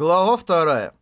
Глава вторая.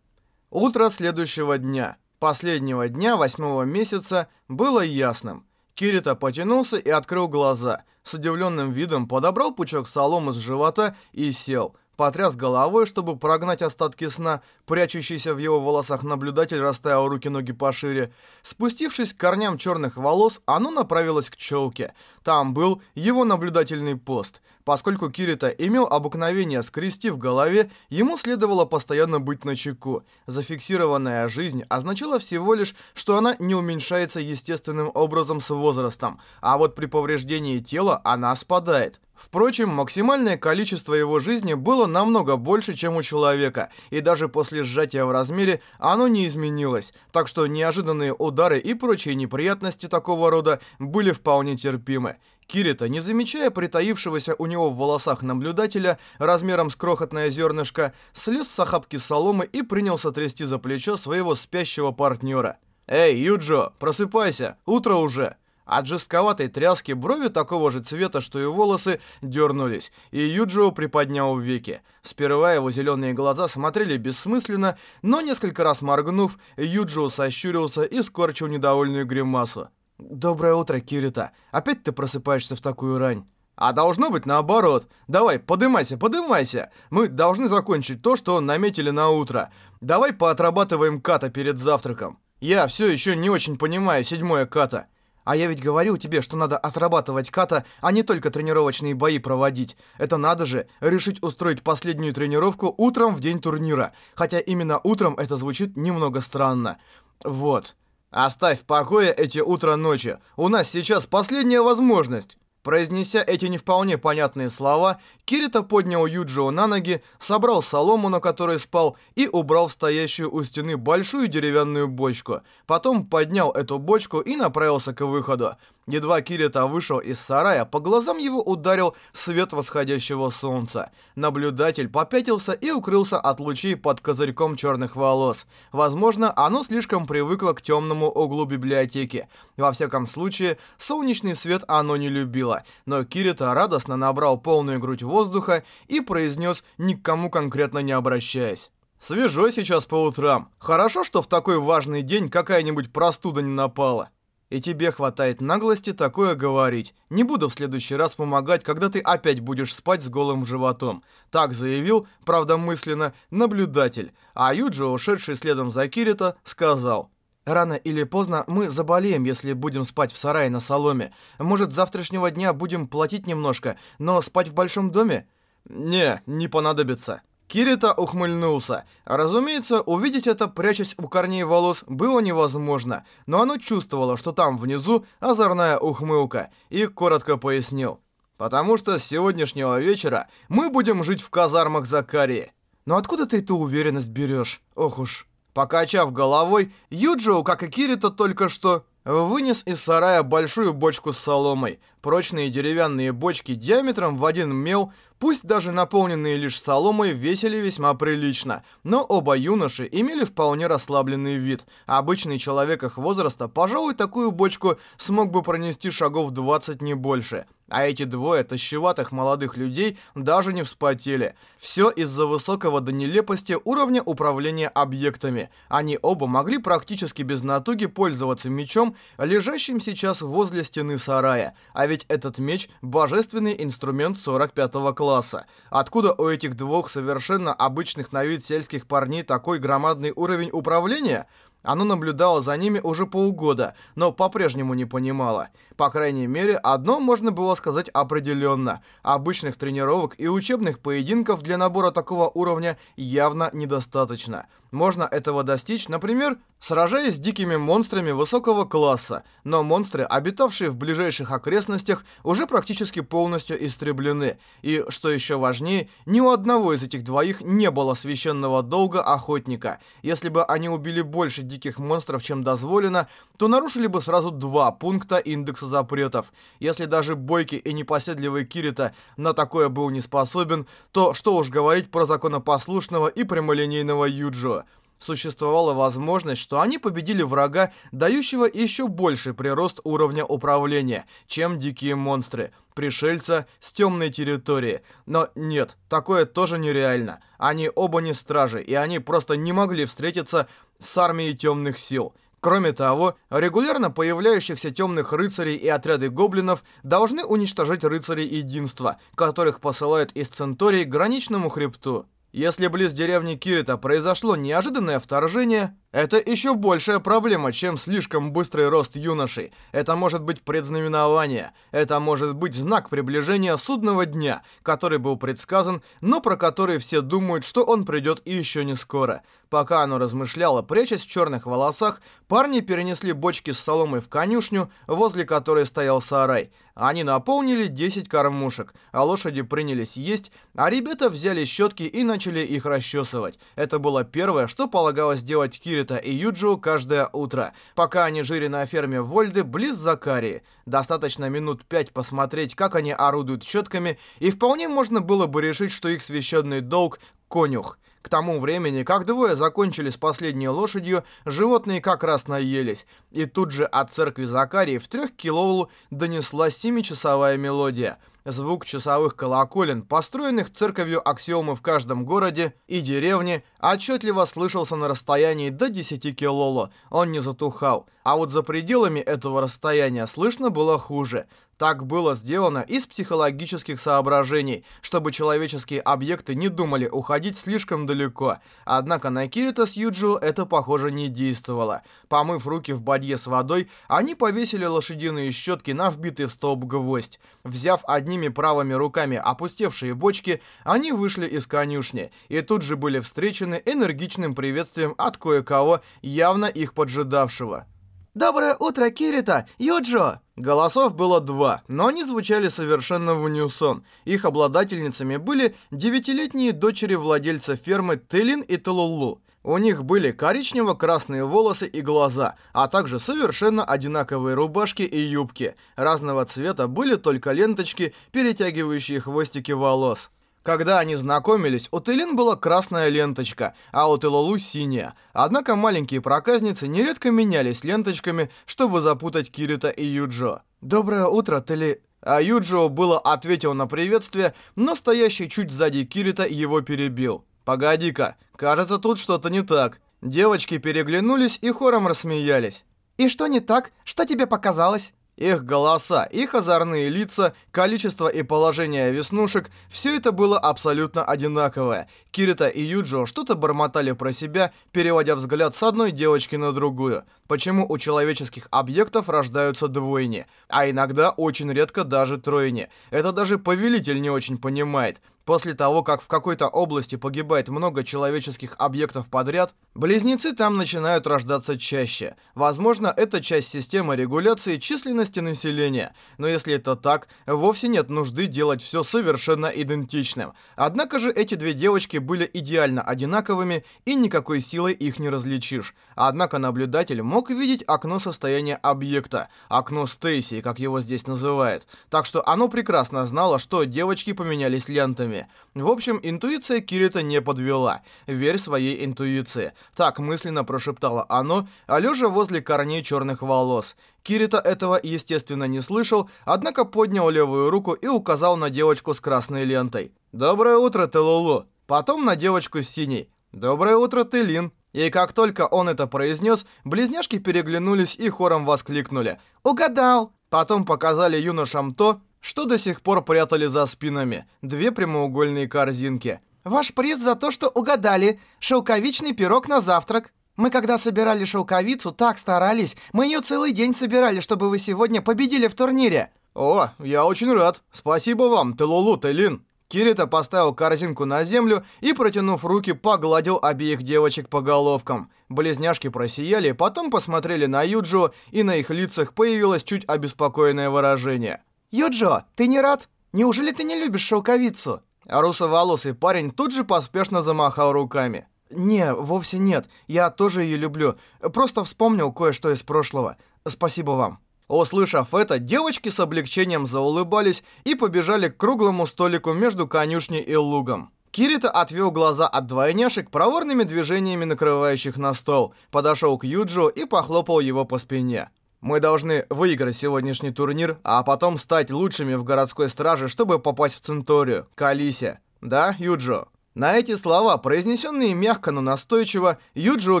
Утро следующего дня, последнего дня восьмого месяца, было ясным. Кирита потянулся и открыл глаза. С удивленным видом подобрал пучок соломы с живота и сел. Потряс головой, чтобы прогнать остатки сна, прячущийся в его волосах наблюдатель расставил руки ноги пошире. Спустившись к корням черных волос, оно направилось к челке. Там был его наблюдательный пост. Поскольку Кирита имел обыкновение скрести в голове, ему следовало постоянно быть на чеку. Зафиксированная жизнь означала всего лишь, что она не уменьшается естественным образом с возрастом, а вот при повреждении тела она спадает. Впрочем, максимальное количество его жизни было намного больше, чем у человека, и даже после после сжатия в размере оно не изменилось, так что неожиданные удары и прочие неприятности такого рода были вполне терпимы. Кирита, не замечая притаившегося у него в волосах наблюдателя размером с крохотное зернышко, слез с охапки соломы и принялся трясти за плечо своего спящего партнера. «Эй, Юджо, просыпайся, утро уже!» От жестковатой тряски брови такого же цвета, что и волосы, дернулись, и Юджио приподнял веки. Сперва его зеленые глаза смотрели бессмысленно, но несколько раз моргнув, Юджио сощурился и скорчил недовольную гримасу. «Доброе утро, Кирита. Опять ты просыпаешься в такую рань?» «А должно быть наоборот. Давай, подымайся, подымайся. Мы должны закончить то, что наметили на утро. Давай поотрабатываем ката перед завтраком. Я все еще не очень понимаю седьмое ката». А я ведь говорил тебе, что надо отрабатывать ката, а не только тренировочные бои проводить. Это надо же, решить устроить последнюю тренировку утром в день турнира. Хотя именно утром это звучит немного странно. Вот. Оставь в покое эти утро-ночи. У нас сейчас последняя возможность. Произнеся эти не вполне понятные слова, Кирита поднял Юджио на ноги, собрал солому, на которой спал, и убрал в стоящую у стены большую деревянную бочку. Потом поднял эту бочку и направился к выходу. Едва Кирита вышел из сарая, по глазам его ударил свет восходящего солнца. Наблюдатель попятился и укрылся от лучей под козырьком черных волос. Возможно, оно слишком привыкло к темному углу библиотеки. Во всяком случае, солнечный свет оно не любило тело, но Кирита радостно набрал полную грудь воздуха и произнес, никому конкретно не обращаясь. «Свежо сейчас по утрам. Хорошо, что в такой важный день какая-нибудь простуда не напала. И тебе хватает наглости такое говорить. Не буду в следующий раз помогать, когда ты опять будешь спать с голым животом. Так заявил, правда мысленно, наблюдатель. А Юджи, ушедший следом за Кирита, сказал. Рано или поздно мы заболеем, если будем спать в сарае на соломе. Может, завтрашнего дня будем платить немножко, но спать в большом доме? Не, не понадобится. Кирита ухмыльнулся. Разумеется, увидеть это, прячась у корней волос, было невозможно, но оно чувствовало, что там внизу озорная ухмылка, и коротко пояснил. «Потому что с сегодняшнего вечера мы будем жить в казармах Закарии». «Но откуда ты эту уверенность берешь? Ох уж...» Покачав головой, Юджио, как и Кирита только что, вынес из сарая большую бочку с соломой. Прочные деревянные бочки диаметром в один мел, пусть даже наполненные лишь соломой, весили весьма прилично. Но оба юноши имели вполне расслабленный вид. Обычный человек их возраста, пожалуй, такую бочку смог бы пронести шагов 20 не больше. А эти двое тощеватых молодых людей даже не вспотели. Все из-за высокого до нелепости уровня управления объектами. Они оба могли практически без натуги пользоваться мечом, лежащим сейчас возле стены сарая. А ведь этот меч – божественный инструмент 45 класса. Откуда у этих двух совершенно обычных на вид сельских парней такой громадный уровень управления – оно наблюдало за ними уже полгода, но по-прежнему не понимало. По крайней мере, одно можно было сказать определенно. Обычных тренировок и учебных поединков для набора такого уровня явно недостаточно. Можно этого достичь, например, сражаясь с дикими монстрами высокого класса, но монстры, обитавшие в ближайших окрестностях, уже практически полностью истреблены. И, что еще важнее, ни у одного из этих двоих не было священного долга охотника. Если бы они убили больше диких монстров, чем дозволено, то нарушили бы сразу два пункта индекса запретов. Если даже бойкий и непоседливый Кирита на такое был не способен, то что уж говорить про законопослушного и прямолинейного Юджо? существовала возможность, что они победили врага, дающего еще больший прирост уровня управления, чем дикие монстры – пришельца с темной территории. Но нет, такое тоже нереально. Они оба не стражи, и они просто не могли встретиться с армией темных сил. Кроме того, регулярно появляющихся темных рыцарей и отряды гоблинов должны уничтожить рыцарей единства, которых посылают из Центории к граничному хребту. Если близ деревни Кирита произошло неожиданное вторжение, это еще большая проблема, чем слишком быстрый рост юноши. Это может быть предзнаменование. Это может быть знак приближения судного дня, который был предсказан, но про который все думают, что он придет и еще не скоро. Пока оно размышляло, прячась в черных волосах, парни перенесли бочки с соломой в конюшню, возле которой стоял сарай. Они наполнили 10 кормушек, а лошади принялись есть, а ребята взяли щетки и начали их расчесывать. Это было первое, что полагалось делать Кире Рита и Юджу каждое утро, пока они жили на ферме Вольды близ Закарии. Достаточно минут пять посмотреть, как они орудуют щетками, и вполне можно было бы решить, что их священный долг – конюх. К тому времени, как двое закончили с последней лошадью, животные как раз наелись. И тут же от церкви Закарии в трех килоулу донеслась семичасовая мелодия – звук часовых колоколен, построенных церковью аксиомы в каждом городе и деревне, отчетливо слышался на расстоянии до 10 килоло. Он не затухал. А вот за пределами этого расстояния слышно было хуже. Так было сделано из психологических соображений, чтобы человеческие объекты не думали уходить слишком далеко. Однако на Кирита с Юджу это, похоже, не действовало. Помыв руки в бадье с водой, они повесили лошадиные щетки на вбитый в столб гвоздь. Взяв одними правыми руками опустевшие бочки, они вышли из конюшни и тут же были встречены энергичным приветствием от кое-кого, явно их поджидавшего. «Доброе утро, Кирита! Юджо!» Голосов было два, но они звучали совершенно в унисон. Их обладательницами были девятилетние дочери владельца фермы Телин и Телулу. У них были коричнево-красные волосы и глаза, а также совершенно одинаковые рубашки и юбки. Разного цвета были только ленточки, перетягивающие хвостики волос. Когда они знакомились, у Телин была красная ленточка, а у Телолу синяя. Однако маленькие проказницы нередко менялись ленточками, чтобы запутать Кирита и Юджо. «Доброе утро, Тели...» А Юджо было ответил на приветствие, но стоящий чуть сзади Кирита его перебил. «Погоди-ка, кажется, тут что-то не так». Девочки переглянулись и хором рассмеялись. «И что не так? Что тебе показалось?» Их голоса, их озорные лица, количество и положение веснушек – все это было абсолютно одинаковое. Кирита и Юджо что-то бормотали про себя, переводя взгляд с одной девочки на другую. Почему у человеческих объектов рождаются двойни, а иногда очень редко даже тройни. Это даже повелитель не очень понимает – После того, как в какой-то области погибает много человеческих объектов подряд, близнецы там начинают рождаться чаще. Возможно, это часть системы регуляции численности населения, но если это так, вовсе нет нужды делать все совершенно идентичным. Однако же эти две девочки были идеально одинаковыми, и никакой силой их не различишь. Однако наблюдатель мог видеть окно состояния объекта, окно Стейси, как его здесь называют, так что оно прекрасно знало, что девочки поменялись лентами словами. В общем, интуиция Кирита не подвела. «Верь своей интуиции», — так мысленно прошептала оно, Алёжа возле корней черных волос. Кирита этого, естественно, не слышал, однако поднял левую руку и указал на девочку с красной лентой. «Доброе утро, Телулу!» Потом на девочку с синей. «Доброе утро, Телин!» И как только он это произнес, близняшки переглянулись и хором воскликнули. «Угадал!» Потом показали юношам то, что до сих пор прятали за спинами две прямоугольные корзинки. «Ваш приз за то, что угадали! Шелковичный пирог на завтрак!» «Мы когда собирали шелковицу, так старались! Мы ее целый день собирали, чтобы вы сегодня победили в турнире!» «О, я очень рад! Спасибо вам, Телулу, Телин!» Кирита поставил корзинку на землю и, протянув руки, погладил обеих девочек по головкам. Близняшки просияли, потом посмотрели на Юджу, и на их лицах появилось чуть обеспокоенное выражение. «Юджо, ты не рад? Неужели ты не любишь шелковицу?» А русоволосый парень тут же поспешно замахал руками. «Не, вовсе нет. Я тоже ее люблю. Просто вспомнил кое-что из прошлого. Спасибо вам». Услышав это, девочки с облегчением заулыбались и побежали к круглому столику между конюшней и лугом. Кирита отвел глаза от двойняшек проворными движениями накрывающих на стол, подошел к Юджу и похлопал его по спине. Мы должны выиграть сегодняшний турнир, а потом стать лучшими в городской страже, чтобы попасть в Центорию, Калисе. Да, Юджо?» На эти слова, произнесенные мягко, но настойчиво, Юджо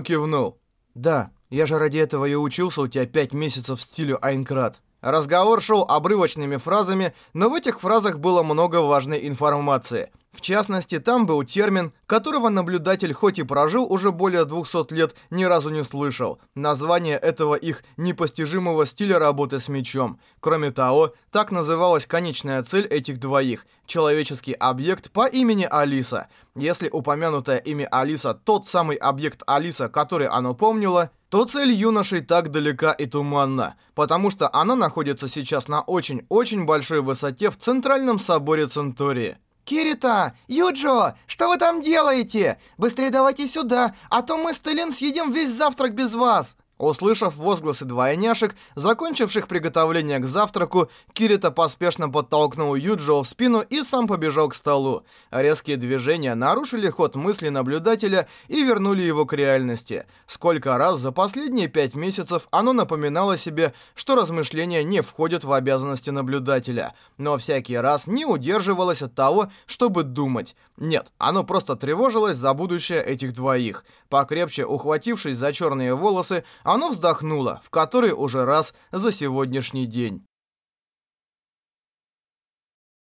кивнул. «Да, я же ради этого и учился у тебя пять месяцев в стиле Айнкрат». Разговор шел обрывочными фразами, но в этих фразах было много важной информации. В частности, там был термин, которого наблюдатель хоть и прожил уже более 200 лет, ни разу не слышал. Название этого их непостижимого стиля работы с мечом. Кроме того, так называлась конечная цель этих двоих – человеческий объект по имени Алиса. Если упомянутое имя Алиса – тот самый объект Алиса, который оно помнило – то цель юношей так далека и туманна, потому что она находится сейчас на очень-очень большой высоте в центральном соборе Центурии. «Кирита! Юджо! Что вы там делаете? Быстрее давайте сюда, а то мы с Телин съедим весь завтрак без вас!» Услышав возгласы двойняшек, закончивших приготовление к завтраку, Кирита поспешно подтолкнул Юджо в спину и сам побежал к столу. Резкие движения нарушили ход мысли наблюдателя и вернули его к реальности. Сколько раз за последние пять месяцев оно напоминало себе, что размышления не входят в обязанности наблюдателя, но всякий раз не удерживалось от того, чтобы думать. Нет, оно просто тревожилось за будущее этих двоих. Покрепче ухватившись за черные волосы, оно вздохнуло в который уже раз за сегодняшний день.